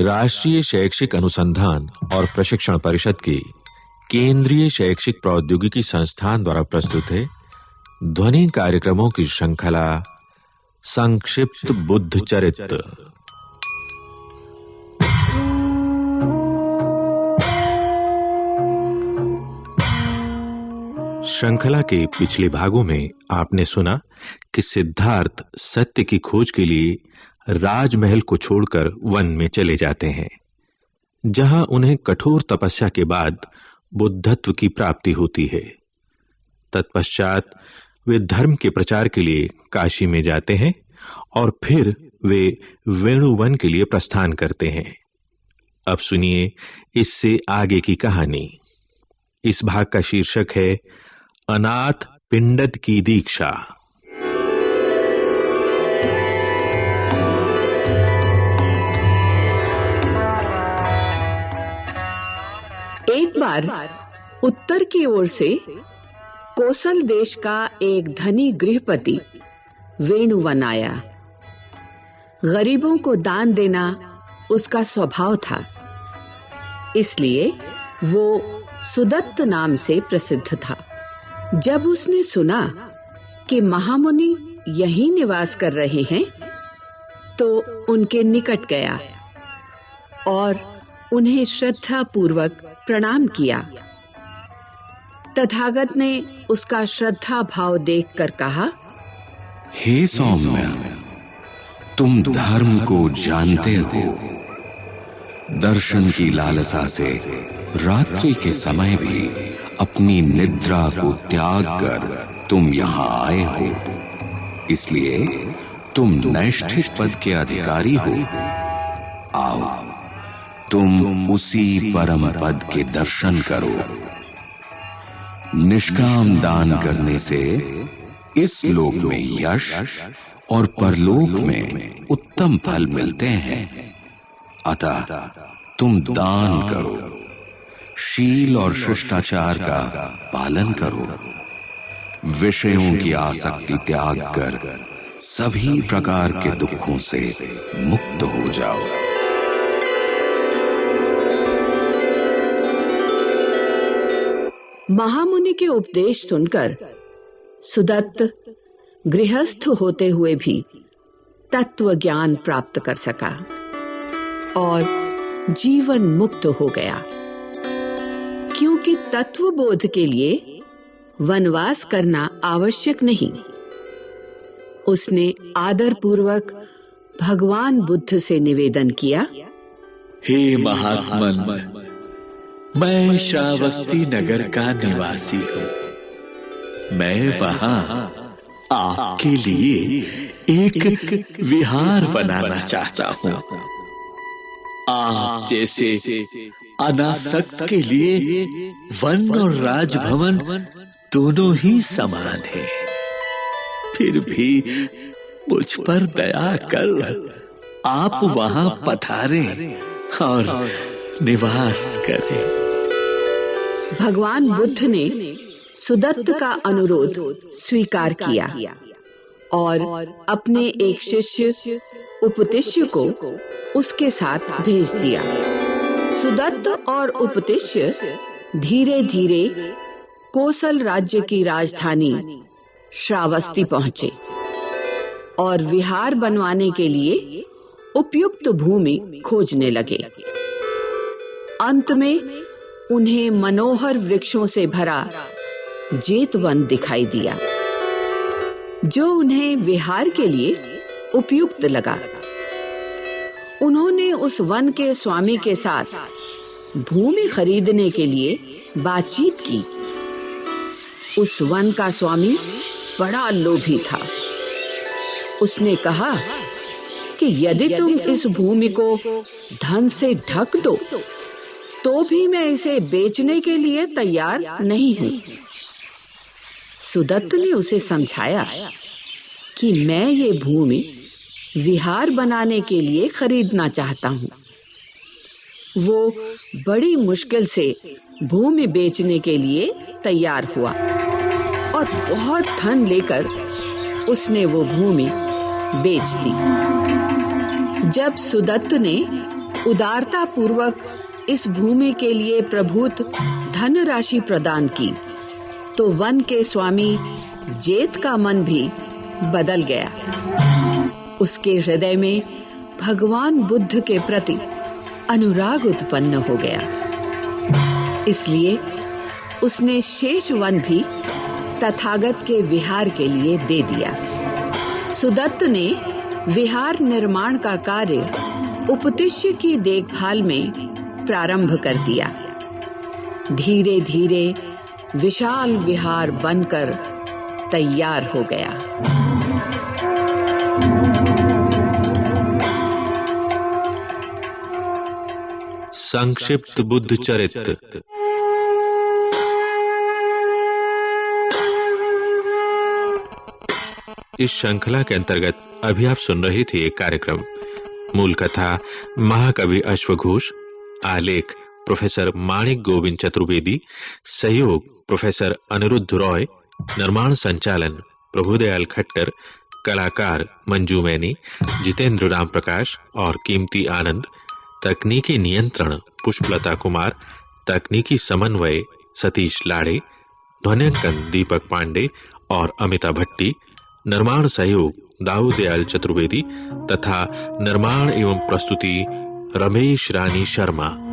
राष्ट्रीय शैक्षिक अनुसंधान और प्रशिक्षण परिषद की केंद्रीय शैक्षिक प्रौद्योगिकी संस्थान द्वारा प्रस्तुत है। ध्वनि कार्यक्रमों की श्रृंखला संक्षिप्त बुद्ध चरित्र। श्रृंखला के पिछले भागों में आपने सुना कि सिद्धार्थ सत्य की खोज के लिए राजमहल को छोड़कर वन में चले जाते हैं, जहाँ उन्हें कठोर तपस्या के बाद बुद्धत्व की प्राप्ति होती है। तत्पश्चात वे धर्म के प्रचार के लिए काशी में जाते हैं और फिर वे वेणुवन के लिए प्रस्थान करते हैं। अब सुनिए इससे आगे की कहानी। इस भाग का शीर्षक है, अनाथ पिंडत की दीक्षा। एक बार उत्तर की ओर से कोसल देश का एक धनी गृहपति वेणुवन आया। गरीबों को दान देना उसका स्वभाव था। इसलिए वो सुदत्त नाम से प्रसिद्ध था। जब उसने सुना कि महामुनि यहीं निवास कर रहे हैं तो उनके निकट गया और उन्हें श्रद्धा पूर्वक प्रणाम किया। तथागत ने उसका श्रद्धा भाव देखकर कहा, हे सौम्य, तुम धर्म को जानते हो। दर्शन की लालसा से रात्रि के समय भी अपनी निद्रा को त्याग कर तुम यहाँ आए हो। इसलिए तुम नैष्ठिक पद के अधिकारी हो। आओ। तुम उसी परम पद के दर्शन करो। निष्काम दान करने से इस लोक में यश और परलोक में उत्तम फल मिलते हैं। अतः तुम दान करो। शील और शिष्टाचार का पालन करो। विषयों की आसक्ति त्याग कर सभी प्रकार के दुखों से मुक्त हो जाओ। महामुनि के उपदेश सुनकर सुदत्त गृहस्थ होते हुए भी तत्व ज्ञान प्राप्त कर सका और जीवन मुक्त हो गया। क्योंकि तत्व बोध के लिए वनवास करना आवश्यक नहीं। उसने आदर पूर्वक भगवान बुद्ध से निवेदन किया, हे महात्मन मैं श्रावस्ती नगर का निवासी हूँ। मैं वहाँ आपके लिए एक विहार बनाना चाहता हूँ। आप जैसे अनासक्त के लिए वन और राजभवन दोनों ही समान है। फिर भी मुझ पर दया कर आप वहाँ पधारे और निवास करें। भगवान बुद्ध ने सुदत्त का अनुरोध स्वीकार किया और अपने एक शिष्य उपतिष्य को उसके साथ भेज दिया। सुदत्त और उपतिष्य धीरे धीरे कोसल राज्य की राजधानी श्रावस्ती पहुँचे और विहार बनवाने के लिए उपयुक्त भूमि खोजने लगे। अंत में उन्हें मनोहर वृक्षों से भरा जेतवन दिखाई दिया, जो उन्हें विहार के लिए उपयुक्त लगा। उन्होंने उस वन के स्वामी के साथ भूमि खरीदने के लिए बातचीत की। उस वन का स्वामी बड़ा लोभी था। उसने कहा कि यदि तुम इस भूमि को धन से ढक दो तो भी मैं इसे बेचने के लिए तैयार नहीं हूँ। सुदत्त ने उसे समझाया कि मैं ये भूमि विहार बनाने के लिए खरीदना चाहता हूँ। वो बड़ी मुश्किल से भूमि बेचने के लिए तैयार हुआ और बहुत धन लेकर उसने वो भूमि बेच दी। जब सुदत्त ने उदारता पूर्वक इस भूमि के लिए प्रभुत धन राशि प्रदान की। तो वन के स्वामी, जेत का मन भी बदल गया। उसके हृदय में भगवान बुद्ध के प्रति अनुराग उत्पन्न हो गया। इसलिए उसने शेष वन भी तथागत के विहार के लिए दे दिया। सुदत्त ने विहार निर्माण का कार्य उपतिष्य की देखभाल में प्रारंभ कर दिया। धीरे धीरे विशाल विहार बनकर तैयार हो गया। संक्षिप्त बुद्ध चरित्र इस श्रृंखला के अंतर्गत अभी आप सुन रहे थे एक कार्यक्रम। मूल कथा महाकवि अश्वघोष आलेख, प्रोफेसर माणिक गोविंद चतुर्वेदी, सहयोग, प्रोफेसर अनिरुद्ध रॉय, निर्माण संचालन, प्रभुदयाल खट्टर, कलाकार मंजू मैनी, जितेंद्र राम प्रकाश और कीमती आनंद, तकनीकी नियंत्रण पुष्पलता कुमार, तकनीकी समन्वय सतीश लाड़े, ध्वनियांकन दीपक पांडे और अमिता भट्टी, निर्माण सहयोग दाऊदयाल चतुर्वेदी तथा निर्माण एवं प्रस्तुति रमेश रानी शर्मा।